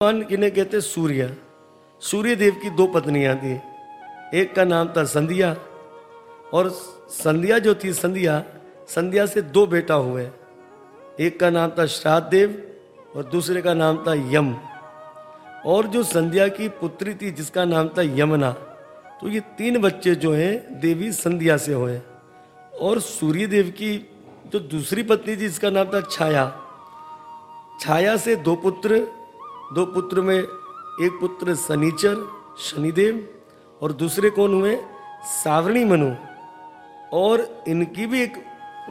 भगवान किन्हें कहते सूर्य? सूर्य देव की दो पत्नियाँ थी। एक का नाम था संध्या और संध्या जो थी संध्या संध्या से दो बेटा हुए। एक का नाम था श्राद्ध देव और दूसरे का नाम था यम। और जो संध्या की पुत्री थी, जिसका नाम था यमुना तो ये तीन बच्चे जो हैं, देवी संध्या से हुए। और सूर्य देव की जो दूसरी पत्नी थी, जिसका नाम था छाया। छाया से दो पुत्र दो पुत्र में, एक पुत्र शनिचर शनिदेव, और दूसरे कौन हुए? सावरणी मनु। और इनकी भी एक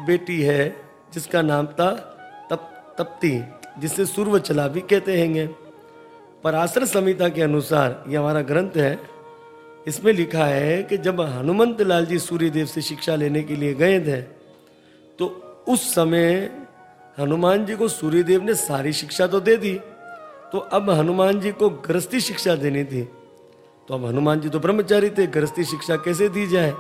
बेटी है, जिसका नाम था तप, तप्ती, जिसे सूर्व चला भी कहते हैंगे। पराशर संहिता के अनुसार ये हमारा ग्रंथ है। इसमें लिखा है कि जब हनुमंत लाल जी सूर्यदेव से शिक्षा लेने के लिए गए थे तो उस समय हनुमान जी को सूर्यदेव ने सारी शिक्षा तो दे दी। तो अब हनुमान जी को गृहस्थी शिक्षा देनी थी। तो अब हनुमान जी तो ब्रह्मचारी थे, गृहस्थी शिक्षा कैसे दी जाए?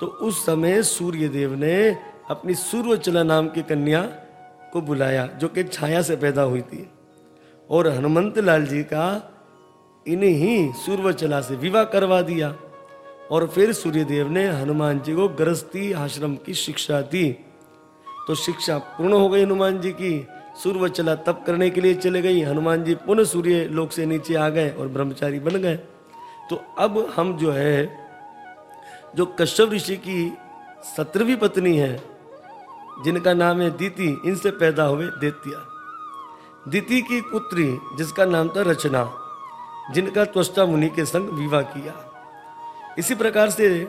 तो उस समय सूर्यदेव ने अपनी सूर्यचला नाम की कन्या को बुलाया, जो कि छाया से पैदा हुई थी। और हनुमंत लाल जी का इन्हें सूर्यचला से विवाह करवा दिया। और फिर सूर्यदेव ने हनुमान जी को गृहस्थी आश्रम की शिक्षा दी। तो शिक्षा पूर्ण हो गई हनुमान जी की। सूर्य चला तप करने के लिए चले गई। हनुमान जी पुनः सूर्य लोक से नीचे आ गए और ब्रह्मचारी बन गए। तो अब हम जो है, जो कश्यप ऋषि की सत्रहवीं पत्नी है, जिनका नाम है दीति, इनसे पैदा हुए दैत्या। दीति की पुत्री, जिसका नाम था रचना, जिनका त्वष्टा मुनि के संग विवाह किया। इसी प्रकार से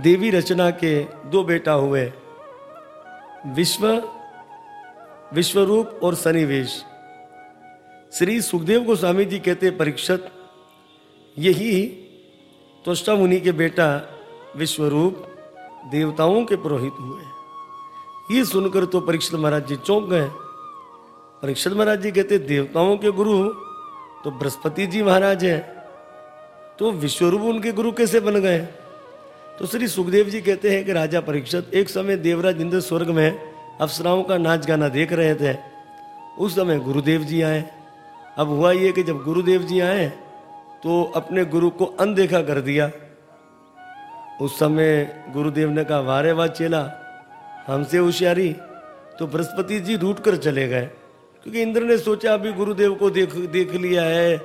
देवी रचना के दो बेटा हुए, विश्व विश्वरूप और सनिवेश श्री सुखदेव गोस्वामी जी कहते परीक्षत, यही त्वष्टा मुनि के बेटा विश्वरूप देवताओं के पुरोहित हुए। ये सुनकर तो परीक्षित महाराज जी चौंक गए। परीक्षित महाराज जी कहते देवताओं के गुरु तो बृहस्पति जी महाराज हैं तो विश्वरूप उनके गुरु कैसे बन गए? तो श्री सुखदेव जी कहते हैं कि राजा परीक्षित, एक समय देवराज इंद्र स्वर्ग में अप्सराओं का नाच गाना देख रहे थे। उस समय गुरुदेव जी आए। अब हुआ ये कि जब गुरुदेव जी आए तो अपने गुरु को अनदेखा कर दिया। उस समय गुरुदेव ने कहा वारे वाह चेला, हमसे होशियारी। तो बृहस्पति जी रूट कर चले गए। क्योंकि इंद्र ने सोचा, अभी गुरुदेव को देख देख लिया है।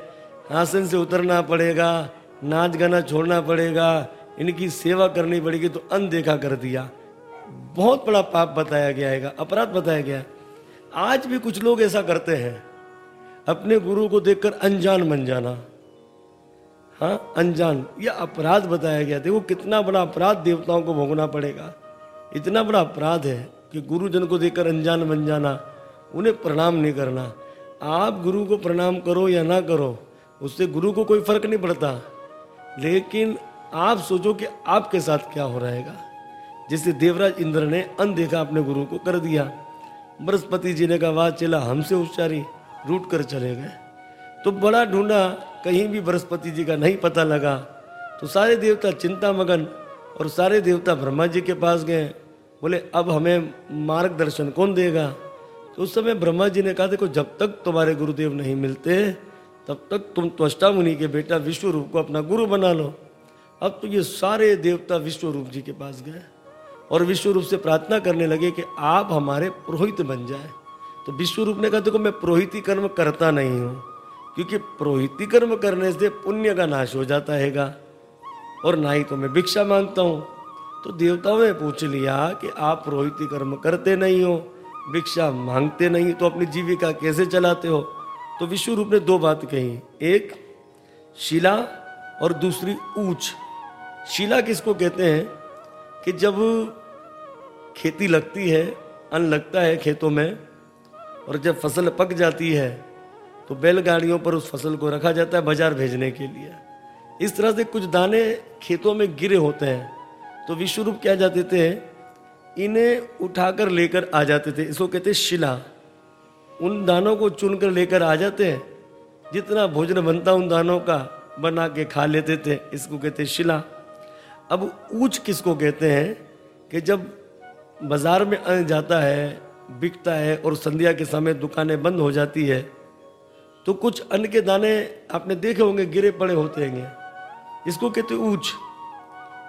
आसन से उतरना पड़ेगा नाच गाना छोड़ना पड़ेगा, इनकी सेवा करनी पड़ेगी तो अनदेखा कर दिया। बहुत बड़ा पाप बताया गया है अपराध बताया गया आज भी कुछ लोग ऐसा करते हैं, अपने गुरु को देखकर अनजान बन जाना। हाँ अनजान यह अपराध बताया गया। देखो, कितना बड़ा अपराध देवताओं को भोगना पड़ेगा। इतना बड़ा अपराध है कि गुरुजन को देखकर अनजान बन जाना, उन्हें प्रणाम नहीं करना। आप गुरु को प्रणाम करो या ना करो, उससे गुरु को कोई फ़र्क नहीं पड़ता। लेकिन आप सोचो कि आपके साथ क्या हो रहेगा जिससे देवराज इंद्र ने अनदेखा अपने गुरु को कर दिया। बृहस्पति जी ने कहा, वाह चला, हमसे उच्चारी, रूट कर चले गए। तो बड़ा ढूंढा, कहीं भी बृहस्पति जी का नहीं पता लगा। तो सारे देवता चिंता मगन और सारे देवता ब्रह्मा जी के पास गए। बोले, अब हमें मार्गदर्शन कौन देगा? तो उस समय ब्रह्मा जी ने कहा, देखो, जब तक तुम्हारे गुरुदेव नहीं मिलते, तब तक तुम त्वष्टा मुनि के बेटा विश्व रूप को अपना गुरु बना लो। अब तो ये सारे देवता विश्व रूप जी के पास गए। और विश्व रूप से प्रार्थना करने लगे कि आप हमारे पुरोहित बन जाए। तो विश्व रूप ने कहा, देखो, मैं पुरोहिती कर्म करता नहीं हूँ, क्योंकि पुरोहिती कर्म करने से पुण्य का नाश हो जाता हैगा, और ना ही तो मैं भिक्षा माँगता हूँ। तो देवताओं ने पूछ लिया कि आप पुरोहिती कर्म करते नहीं हो, भिक्षा मांगते नहीं तो अपनी जीविका कैसे चलाते हो? तो विश्व रूप ने दो बात कही। एक, शिला, और दूसरी, ऊंच। शिला किसको कहते हैं? कि जब खेती लगती है, अन्न लगता है खेतों में, और जब फ़सल पक जाती है तो बैलगाड़ियों पर उस फ़सल को रखा जाता है बाज़ार भेजने के लिए। इस तरह से कुछ दाने खेतों में गिरे होते हैं तो विश्वरूप क्या जाते थे? इन्हें उठाकर लेकर आ जाते थे। इसको कहते शिला। उन दानों को चुनकर लेकर आ जाते हैं। जितना भोजन बनता उन दानों का, बना के खा लेते थे। इसको कहते शिला। अब ऊंच किसको कहते हैं कि जब बाज़ार में अन्न जाता है, बिकता है और संध्या के समय दुकानें बंद हो जाती है तो कुछ अन्न के दाने आपने देखे होंगे, गिरे पड़े होते हैं। इसको कहते ऊंच।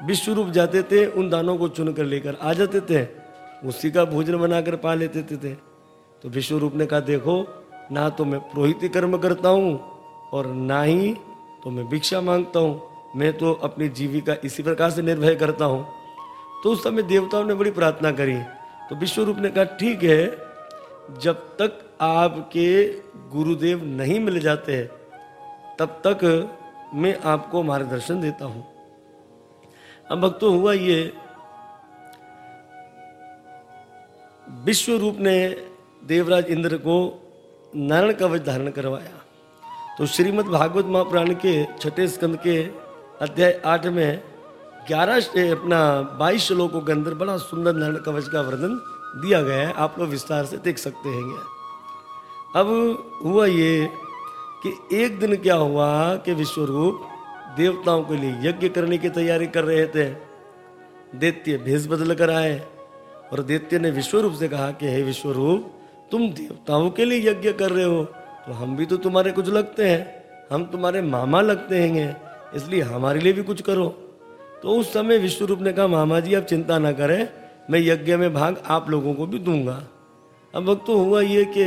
विश्वरूप जाते थे, उन दानों को चुनकर लेकर आ जाते थे। उसी का भोजन बनाकर पा लेते थे तो विश्वरूप ने कहा, देखो, ना तो मैं पुरोहित कर्म करता हूँ और ना ही तो मैं भिक्षा माँगता हूँ। मैं तो अपनी जीविका इसी प्रकार से निर्भय करता हूँ। तो उस समय देवताओं ने बड़ी प्रार्थना करी। तो विश्वरूप ने कहा, ठीक है, जब तक आपके गुरुदेव नहीं मिल जाते, तब तक मैं आपको मार्गदर्शन देता हूँ। अब भक्तों, हुआ ये, विश्व रूप ने देवराज इंद्र को नारायण कवच धारण करवाया। तो श्रीमद् भागवत महापुराण के छठे स्कंद के अध्याय आठ में ग्यारह अपना बाईस श्लोकों के अंदर बड़ा सुंदर नारायण कवच का वर्णन दिया गया है। आप लोग विस्तार से देख सकते हैं। अब हुआ ये कि एक दिन क्या हुआ कि विश्वरूप देवताओं के लिए यज्ञ करने की तैयारी कर रहे थे। दैत्य भेष बदल कर आए और दैत्य ने विश्वरूप से कहा कि, हे विश्वरूप, तुम देवताओं के लिए यज्ञ कर रहे हो तो हम भी तो तुम्हारे कुछ लगते हैं। हम तुम्हारे मामा लगते हैं। इसलिए हमारे लिए भी कुछ करो। तो उस समय विश्वरूप ने कहा, मामा जी, आप चिंता ना करें, मैं यज्ञ में भाग आप लोगों को भी दूँगा। अब वक्त तो हुआ ये कि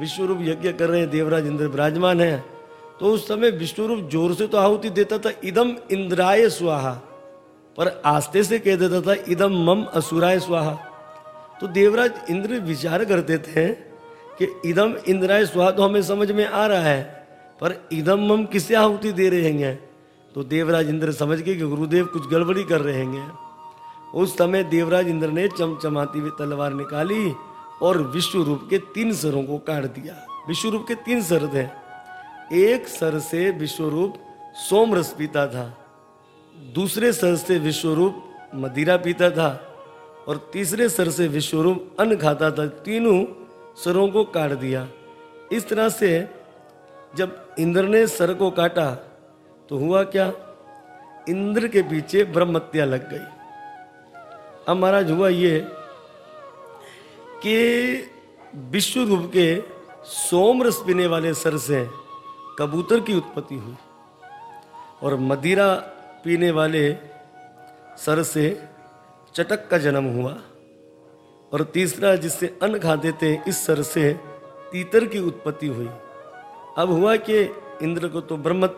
विश्वरूप यज्ञ कर रहे हैं, देवराज इंद्र विराजमान है। तो उस समय विश्वरूप ज़ोर से तो आहुति देता था, इदम इंद्राय स्वाहा। पर आस्ते से कह देता था, इदम मम असुराय स्वाहा। तो देवराज इंद्र विचार करते थे कि इदम इंद्राय स्वाहा तो हमें समझ में आ रहा है, पर इदम मम किसे आहुति दे रहे हैं? तो देवराज इंद्र समझ गए कि गुरुदेव कुछ गड़बड़ी कर रहे हैं। उस समय देवराज इंद्र ने चमचमाती हुई तलवार निकाली और विश्व रूप के तीन सरों को काट दिया। विश्व रूप के तीन सर थे। एक सर से विश्वरूप सोम रस पीता था। दूसरे सर से विश्वरूप मदिरा पीता था। और तीसरे सर से विश्वरूप अन्न खाता था। तीनों सरों को काट दिया। इस तरह से जब इंद्र ने सर को काटा तो हुआ क्या? इंद्र के पीछे ब्रह्मत्या लग गई। अब महाराज, हुआ ये कि विश्व रूप के सोम रस पीने वाले सर से कबूतर की उत्पत्ति हुई और मदिरा पीने वाले सर से चटक का जन्म हुआ और तीसरा जिससे अन्न खाते थे, इस सर से तीतर की उत्पत्ति हुई। अब हुआ कि इंद्र को तो ब्रह्मत्या